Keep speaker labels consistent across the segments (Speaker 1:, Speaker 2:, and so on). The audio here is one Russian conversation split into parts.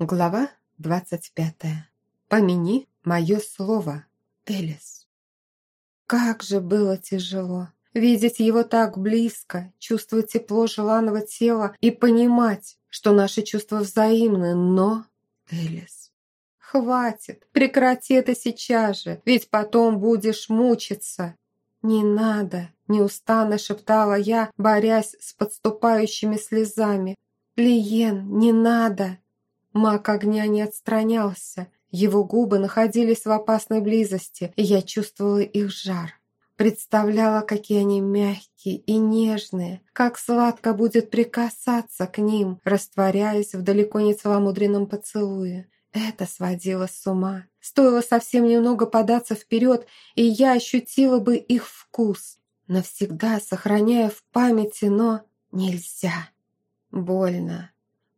Speaker 1: Глава двадцать пятая. Помяни мое слово, Элис. Как же было тяжело видеть его так близко, чувствовать тепло желанного тела и понимать, что наши чувства взаимны, но... Элис, хватит, прекрати это сейчас же, ведь потом будешь мучиться. Не надо, неустанно шептала я, борясь с подступающими слезами. Лиен, не надо. Маг огня не отстранялся. Его губы находились в опасной близости, и я чувствовала их жар. Представляла, какие они мягкие и нежные, как сладко будет прикасаться к ним, растворяясь в далеко не целомудренном поцелуе. Это сводило с ума. Стоило совсем немного податься вперед, и я ощутила бы их вкус, навсегда сохраняя в памяти, но нельзя. Больно.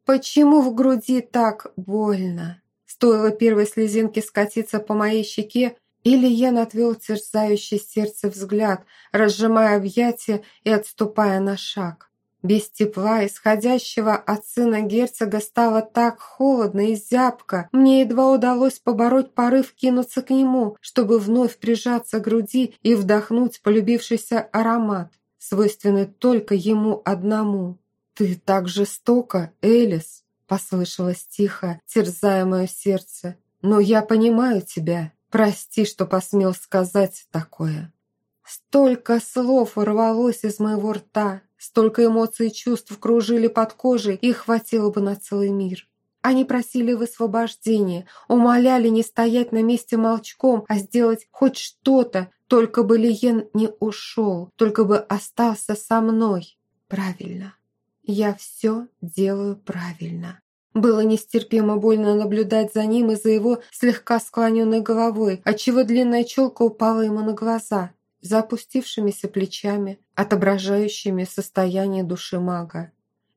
Speaker 1: Почему в груди так больно? Стоило первой слезинке скатиться по моей щеке, или я отвел терзающий сердце взгляд, разжимая объятия и отступая на шаг. Без тепла, исходящего от сына герцога, стало так холодно и зябко. Мне едва удалось побороть порыв кинуться к нему, чтобы вновь прижаться к груди и вдохнуть полюбившийся аромат, свойственный только ему одному. «Ты так жестоко, Элис!» – послышалось тихо, терзая мое сердце. «Но я понимаю тебя. Прости, что посмел сказать такое». Столько слов урвалось из моего рта, столько эмоций и чувств кружили под кожей, и хватило бы на целый мир. Они просили высвобождения, умоляли не стоять на месте молчком, а сделать хоть что-то, только бы Лиен не ушел, только бы остался со мной. Правильно. Я все делаю правильно. Было нестерпимо больно наблюдать за ним и за его слегка склоненной головой, отчего длинная челка упала ему на глаза, за опустившимися плечами, отображающими состояние души мага.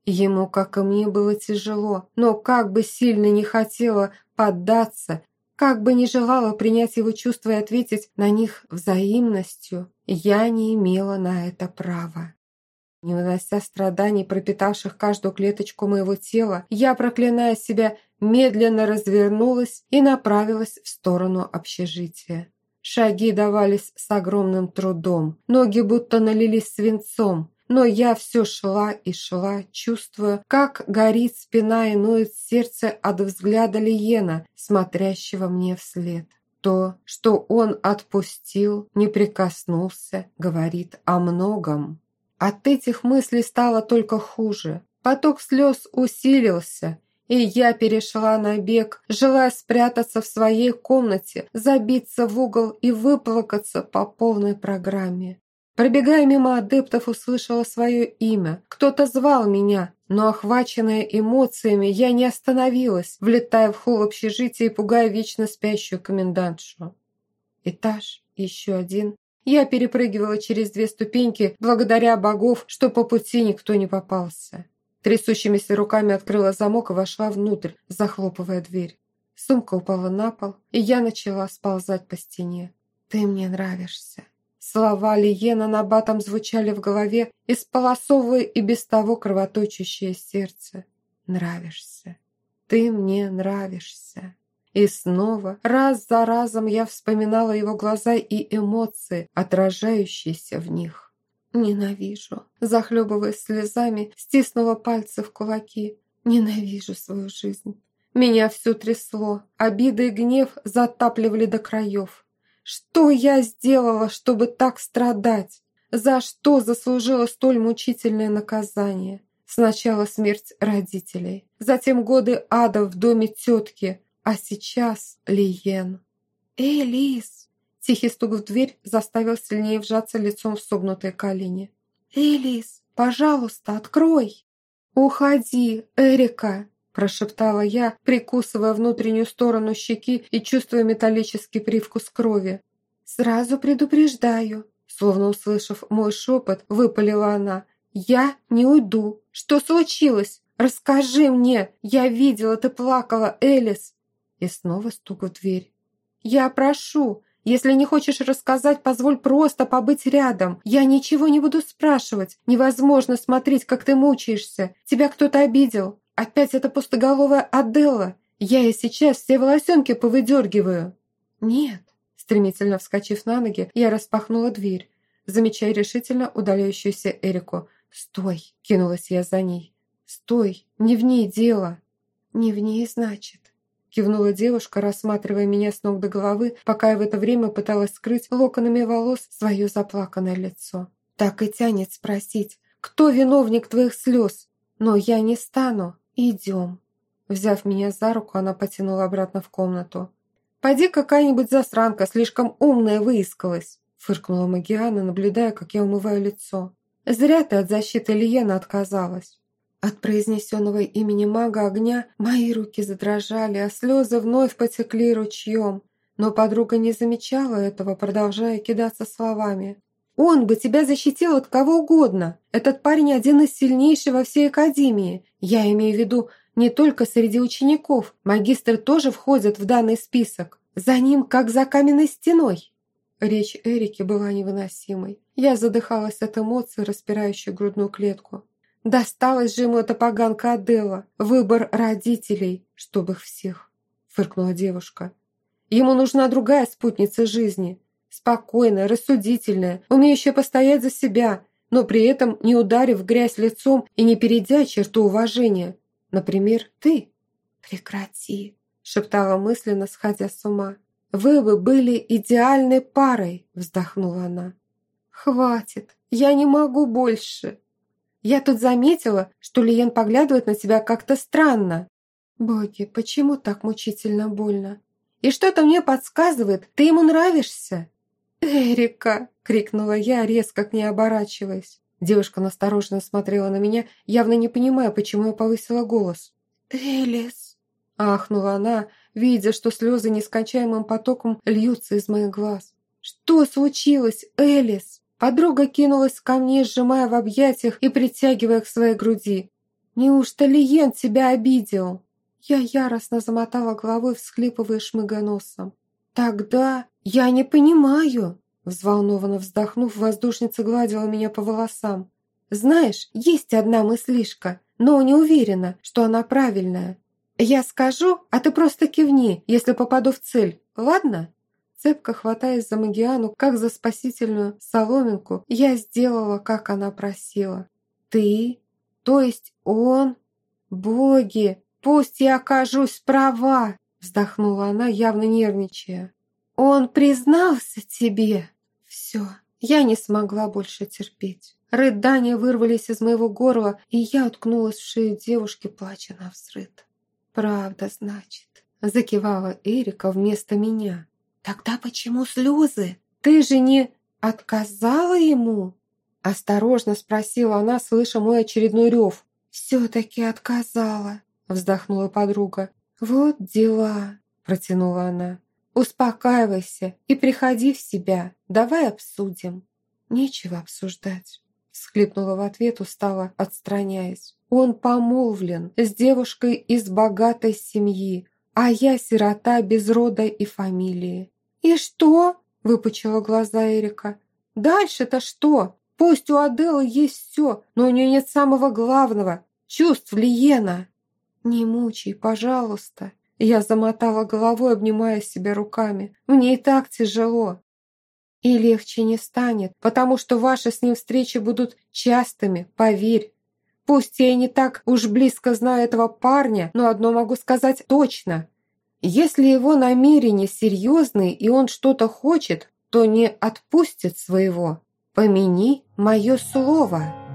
Speaker 1: Ему, как и мне, было тяжело, но как бы сильно не хотела поддаться, как бы не желала принять его чувства и ответить на них взаимностью, я не имела на это права. Не вынося страданий, пропитавших каждую клеточку моего тела, я, проклиная себя, медленно развернулась и направилась в сторону общежития. Шаги давались с огромным трудом, ноги будто налились свинцом, но я все шла и шла, чувствуя, как горит спина и ноет сердце от взгляда Лиена, смотрящего мне вслед. То, что он отпустил, не прикоснулся, говорит о многом. От этих мыслей стало только хуже. Поток слез усилился, и я перешла на бег, желая спрятаться в своей комнате, забиться в угол и выплакаться по полной программе. Пробегая мимо адептов, услышала свое имя. Кто-то звал меня, но, охваченная эмоциями, я не остановилась, влетая в холл общежития и пугая вечно спящую комендантшу. Этаж, еще один, я перепрыгивала через две ступеньки, благодаря богов, что по пути никто не попался. Трясущимися руками открыла замок и вошла внутрь, захлопывая дверь. Сумка упала на пол, и я начала сползать по стене. «Ты мне нравишься». Слова Лиена на батом звучали в голове, исполосовывая и без того кровоточащее сердце. «Нравишься. Ты мне нравишься». И снова, раз за разом я вспоминала его глаза и эмоции, отражающиеся в них. Ненавижу. Захлебываясь слезами, стиснула пальцы в кулаки. Ненавижу свою жизнь. Меня все трясло, обида и гнев затапливали до краев. Что я сделала, чтобы так страдать? За что заслужила столь мучительное наказание? Сначала смерть родителей, затем годы ада в доме тетки, а сейчас Лиен. «Эй, Лис!» Тихий стук в дверь заставил сильнее вжаться лицом в согнутые колени. «Эй, Лис, пожалуйста, открой!» «Уходи, Эрика!» прошептала я, прикусывая внутреннюю сторону щеки и чувствуя металлический привкус крови. «Сразу предупреждаю!» Словно услышав мой шепот, выпалила она. «Я не уйду! Что случилось? Расскажи мне! Я видела, ты плакала, Элис!» И снова стук в дверь. «Я прошу, если не хочешь рассказать, позволь просто побыть рядом. Я ничего не буду спрашивать. Невозможно смотреть, как ты мучаешься. Тебя кто-то обидел. Опять эта пустоголовая Аделла. Я и сейчас все волосенки повыдергиваю!» «Нет!» Стремительно вскочив на ноги, я распахнула дверь, замечая решительно удаляющуюся Эрику. «Стой!» – кинулась я за ней. «Стой! Не в ней дело!» «Не в ней, значит?» Кивнула девушка, рассматривая меня с ног до головы, пока я в это время пыталась скрыть локонами волос свое заплаканное лицо. Так и тянет спросить, кто виновник твоих слез? Но я не стану. Идем. Взяв меня за руку, она потянула обратно в комнату. «Пойди какая-нибудь засранка, слишком умная выискалась», фыркнула Магиана, наблюдая, как я умываю лицо. «Зря ты от защиты Лиена отказалась». От произнесенного имени мага огня мои руки задрожали, а слезы вновь потекли ручьем. Но подруга не замечала этого, продолжая кидаться словами. «Он бы тебя защитил от кого угодно. Этот парень один из сильнейших во всей Академии. Я имею в виду не только среди учеников. Магистр тоже входит в данный список. За ним, как за каменной стеной». Речь Эрики была невыносимой. Я задыхалась от эмоций, распирающих грудную клетку. Досталась же ему эта поганка Аделла. Выбор родителей, чтобы их всех, фыркнула девушка. Ему нужна другая спутница жизни. Спокойная, рассудительная, умеющая постоять за себя, но при этом не ударив грязь лицом и не перейдя черту уважения. Например, ты. «Прекрати», – шептала мысленно, сходя с ума. «Вы бы были идеальной парой», – вздохнула она. «Хватит, я не могу больше», я тут заметила, что Лиен поглядывает на тебя как-то странно. Боги, почему так мучительно больно? И что-то мне подсказывает, ты ему нравишься. «Эрика!» – крикнула я, резко к ней оборачиваясь. Девушка настороженно смотрела на меня, явно не понимая, почему я повысила голос. «Элис!» – ахнула она, видя, что слезы нескончаемым потоком льются из моих глаз. «Что случилось, Элис?» Подруга кинулась ко мне, сжимая в объятиях и притягивая к своей груди. «Неужто Лиен тебя обидел?» Я яростно замотала головой, всхлипывая шмыга носом. «Тогда я не понимаю!» Взволнованно вздохнув, воздушница гладила меня по волосам. «Знаешь, есть одна мыслишка, но не уверена, что она правильная. Я скажу, а ты просто кивни, если попаду в цель, ладно?» Цепко хватаясь за Магиану, как за спасительную соломинку, я сделала, как она просила. «Ты? То есть он? Боги, пусть я окажусь права!» Вздохнула она, явно нервничая. «Он признался тебе?» «Все, я не смогла больше терпеть». Рыдания вырвались из моего горла, и я уткнулась в шею девушки, плача на взрыд. «Правда, значит», – закивала Эрика вместо меня. «Тогда почему слезы? Ты же не отказала ему?» Осторожно спросила она, слыша мой очередной рев. «Все-таки отказала», вздохнула подруга. «Вот дела», протянула она. «Успокаивайся и приходи в себя. Давай обсудим». «Нечего обсуждать», всхлипнула в ответ, устало отстраняясь. «Он помолвлен с девушкой из богатой семьи, а я сирота без рода и фамилии. «И что?» – выпучила глаза Эрика. «Дальше-то что? Пусть у Аделы есть все, но у нее нет самого главного – чувств Лиена». «Не мучай, пожалуйста». Я замотала головой, обнимая себя руками. «Мне и так тяжело». «И легче не станет, потому что ваши с ним встречи будут частыми, поверь. Пусть я и не так уж близко знаю этого парня, но одно могу сказать точно – если его намерения серьезные и он что-то хочет, то не отпустит своего. Помяни мое слово».